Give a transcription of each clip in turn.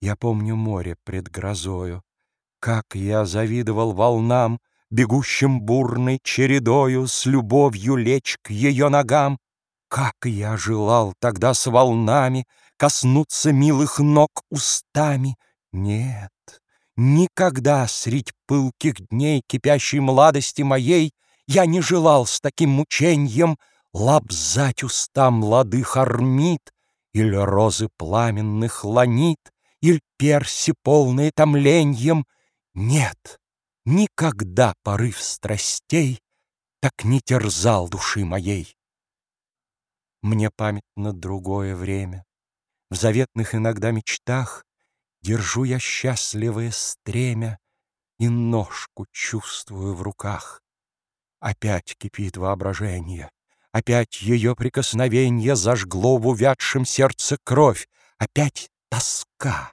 Я помню море пред грозою, Как я завидовал волнам, Бегущим бурной чередою С любовью лечь к ее ногам. Как я желал тогда с волнами Коснуться милых ног устами. Нет, никогда средь пылких дней Кипящей младости моей Я не желал с таким мученьем Лобзать уста младых армид Или розы пламенных ланит, Иль перси, полные томленьем. Нет, никогда порыв страстей Так не терзал души моей. Мне памятно другое время. В заветных иногда мечтах Держу я счастливое стремя И ножку чувствую в руках. Опять кипит воображение, Опять ее прикосновенье Зажгло в увядшем сердце кровь, Опять тоска,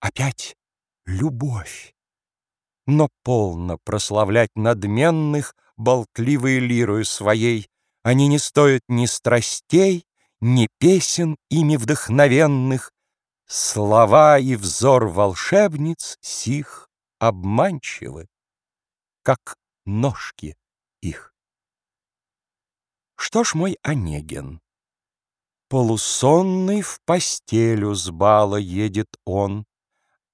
опять любовь. Но полно прославлять надменных Болтливой лирою своей. Они не стоят ни страстей, Ни песен ими вдохновенных. Слова и взор волшебниц сих Обманчивы, как ножки их. Что ж мой Онегин? Полусонный в постелю с бала едет он,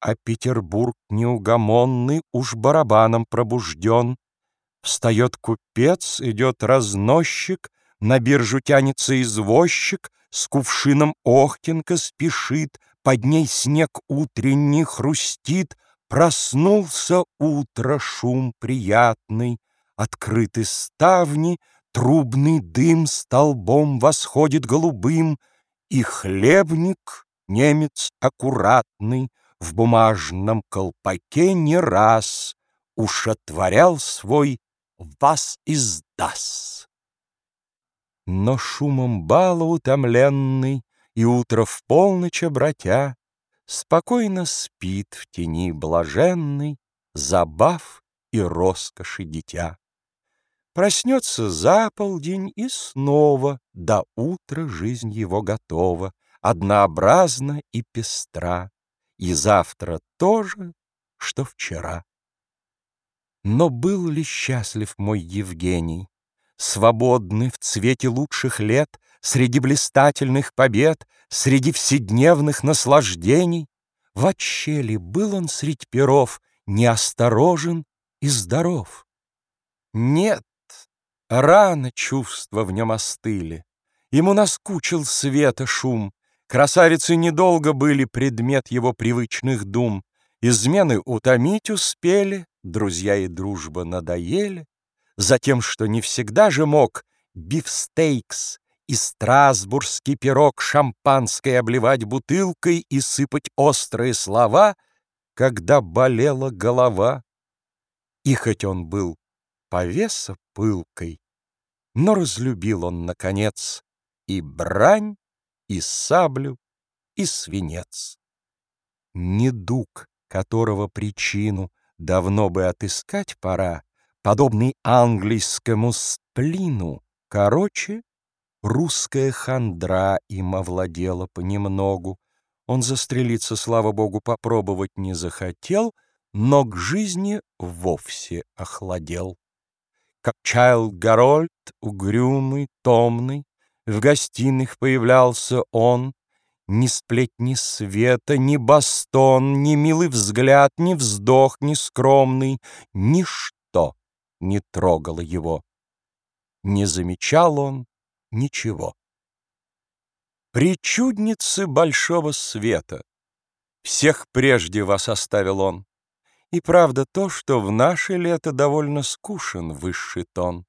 А Петербург неугомонный Уж барабаном пробужден. Встает купец, идет разносчик, На биржу тянется извозчик, С кувшином Охтенка спешит, Под ней снег утренний хрустит, Проснулся утро шум приятный, Открыты ставни — Трубный дым столбом восходит голубым, И хлебник, немец аккуратный, В бумажном колпаке не раз Уж свой «Вас издас». Но шумом бала утомленный И утро в полночь обратя Спокойно спит в тени блаженной Забав и роскоши дитя. Проснется за полдень и снова До утра жизнь его готова, Однообразна и пестра, И завтра тоже, что вчера. Но был ли счастлив мой Евгений, Свободный в цвете лучших лет, Среди блистательных побед, Среди вседневных наслаждений? Вообще ли был он средь перов Неосторожен и здоров? Нет, Рано чувства в нем остыли, Ему наскучил света шум, Красавицы недолго были Предмет его привычных дум, Измены утомить успели, Друзья и дружба надоели, Затем, что не всегда же мог Бифстейкс и страсбургский пирог Шампанской обливать бутылкой И сыпать острые слова, Когда болела голова. И хоть он был повеса пылкой, Но разлюбил он, наконец, И брань, и саблю, и свинец. Недуг, которого причину Давно бы отыскать пора, Подобный английскому сплину, Короче, русская хандра Им овладела понемногу. Он застрелиться, слава богу, попробовать не захотел, Но к жизни вовсе охладел как Чайлд Гарольд, угрюмый, томный, В гостиных появлялся он, Ни сплетни света, ни бастон, Ни милый взгляд, ни вздох, ни скромный, Ничто не трогало его. Не замечал он ничего. Причудницы большого света, Всех прежде вас оставил он. И правда то, что в наше лето довольно скушен высший тон.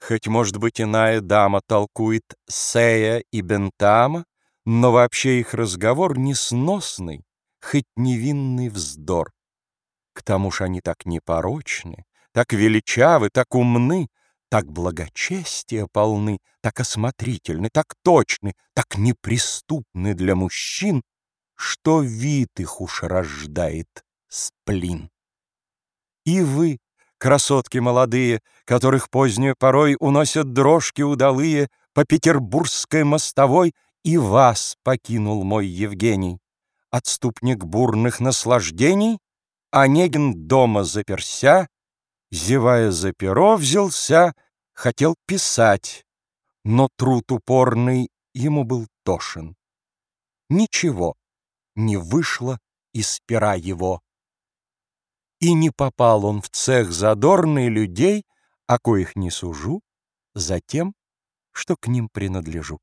Хоть, может быть, иная дама толкует Сея и Бентама, но вообще их разговор несносный, хоть невинный вздор. К тому ж они так непорочны, так величавы, так умны, так благочестия полны, так осмотрительны, так точны, так неприступны для мужчин, что вид их уж рождает сплин. И вы, красотки молодые, которых позднюю порой уносят дрожки удалые по петербургской мостовой, и вас покинул мой Евгений. отступник бурных наслаждений, Онегин дома заперся, зевая за перо, взялся, хотел писать, но труд упорный ему был тошен. Ничего не вышло из пера его. И не попал он в цех задорный людей, о коих не сужу, за тем, что к ним принадлежу.